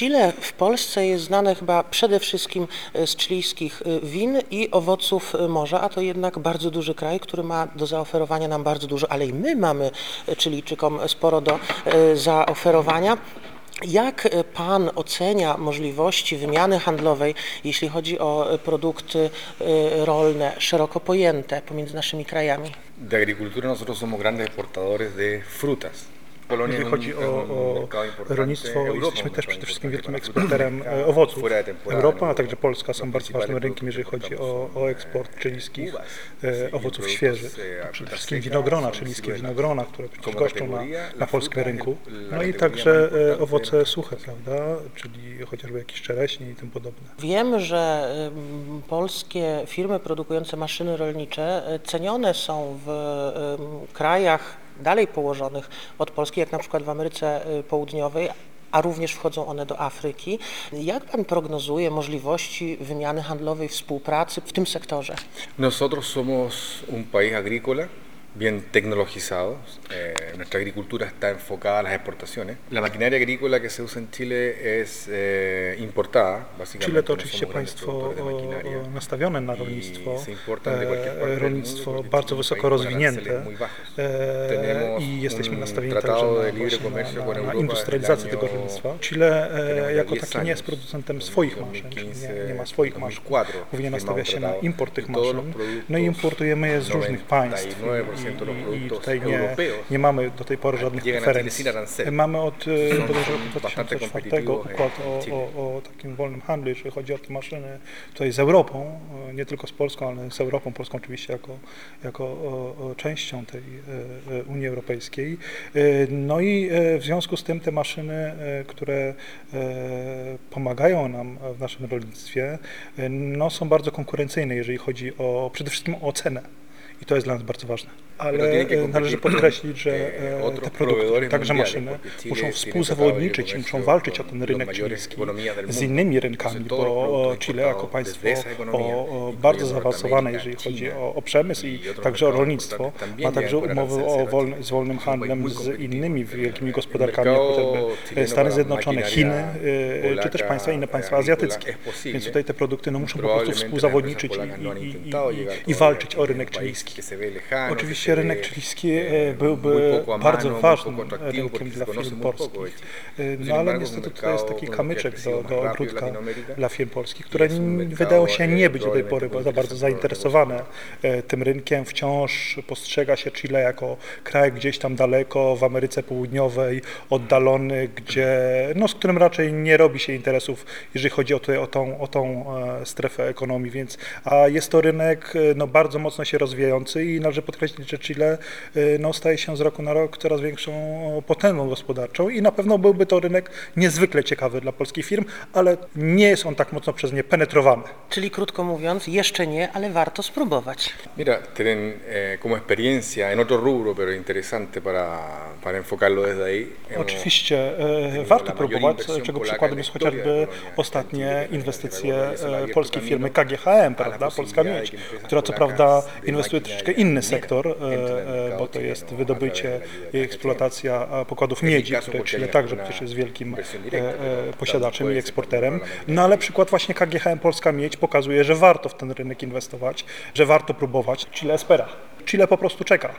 Chile w Polsce jest znane chyba przede wszystkim e, z chilijskich e, win i owoców e, morza, a to jednak bardzo duży kraj, który ma do zaoferowania nam bardzo dużo, ale i my mamy Chilijczykom sporo do zaoferowania. Jak Pan ocenia możliwości wymiany handlowej, jeśli chodzi o produkty rolne szeroko pojęte pomiędzy naszymi krajami? De agricultura nosotros somos grandes exportadores de frutas. Jeżeli chodzi o, o rolnictwo, jesteśmy też przede wszystkim wielkim eksporterem e, owoców. Europa, a no, także Polska są bardzo ważnym rynkiem, jeżeli chodzi o, o son, eksport chilijskich e, owoców świeżych. Przede wszystkim seca winogrona, chilijskie winogrona, które goszczą na, na polskim rynku. No i także e, owoce suche, prawda, czyli chociażby jakieś czereśnie i tym podobne. Wiem, że polskie firmy produkujące maszyny rolnicze cenione są w krajach dalej położonych od Polski, jak na przykład w Ameryce y, Południowej, a również wchodzą one do Afryki. Jak Pan prognozuje możliwości wymiany handlowej, współpracy w tym sektorze? Nosotros somos un país agrícola bien tecnologizado. Eh, nuestra agricultura está enfocada a las exportaciones. La maquinaria agrícola que se usa en Chile es eh, importada, básicamente. Chile to oczywiście państwo nastawione na rolnictwo, e, rolnictwo bardzo un wysoko rozwinięte e, i jesteśmy nastawieni także na, na, na, na industrializację tego rolnictwa. Chile e, jako 10 taki nie jest producentem En swoich 2015, maszyn, nie, nie ma swoich maszyn, 2004 głównie nastawia się na import tych maszyn, no i importujemy je z różnych państw 99% de los i, i, i productos tutaj nie, nie mamy do tej pory żadnych a Chile preferencji. aranceli. Mamy od e, bodajże są roku bastante 2004 competitivos en- układ o, o, o takim wolnym handlu, jeżeli chodzi o te maszyny tutaj z Europą, e, nie tylko z Polską, ale z Europą, Polską oczywiście jako, jako częścią tej e, e, Unii Europejskiej. E, No i e, w związku z tym te maszyny, e, które e, pomagają nam w naszym rolnictwie, e, no, są bardzo konkurencyjne, jeżeli chodzi o przede wszystkim o cenę. I to jest dla nas bardzo ważne. Ale e, należy podkreślić, że e, otros te produkty, także maszyny, muszą współzawodniczyć i muszą walczyć o ten rynek del z innymi rynkami, bo Chile jako państwo o, bardzo zaawansowane, jeżeli chodzi o, o przemysł i także o rolnictwo, ma także umowy o wolny, z wolnym handlem z innymi El- wielkimi el gospodarkami, jak chociażby Stany Zjednoczone, Chiny, czy też państwa inne, państwa azjatyckie. Więc tutaj te produkty no, muszą po prostu współzawodniczyć i, i, i, i, walczyć o rynek país Oczywiście rynek chilijski e, byłby bardzo ważnym rynkiem dla firm polskich. No ale niestety to jest taki kamyczek do, do ogródka dla firm polskich, które wydało się nie być do tej pory za bardzo zainteresowane e, tym rynkiem. Wciąż postrzega się Chile jako kraj gdzieś tam daleko w Ameryce Południowej, oddalony, gdzie, no, z którym raczej nie robi się interesów, jeżeli chodzi o, tutaj, o tą, o tą e, strefę ekonomii, więc a jest to rynek no, bardzo mocno się rozwijający i należy podkreślić, że Chile e, no, staje się z roku na rok coraz większą potęgą gospodarczą i na pewno byłby to rynek niezwykle ciekawy dla polskich firm, ale nie jest on tak mocno przez nie penetrowany. Czyli krótko mówiąc, jeszcze nie, ale warto spróbować. Mira, tienen eh, como experiencia en otro rubro, pero interesante para, para enfocarlo desde ahí. Oczywiście e, warto próbować, czego przykładem jest chociażby ostatnie inwestycje e, polskiej firmy KGHM, prawda, Polska Miedź, która co prawda inwestuje troszeczkę inny sektor, e, bo to jest wydobycie i eksploatacja pokładów miedzi, które Chile także przecież jest wielkim posiadaczem i eksporterem. complicado No ale przykład właśnie KGHM Polska Miedź pokazuje, że warto w ten rynek inwestować, że warto próbować. Chile espera. Chile po prostu czeka.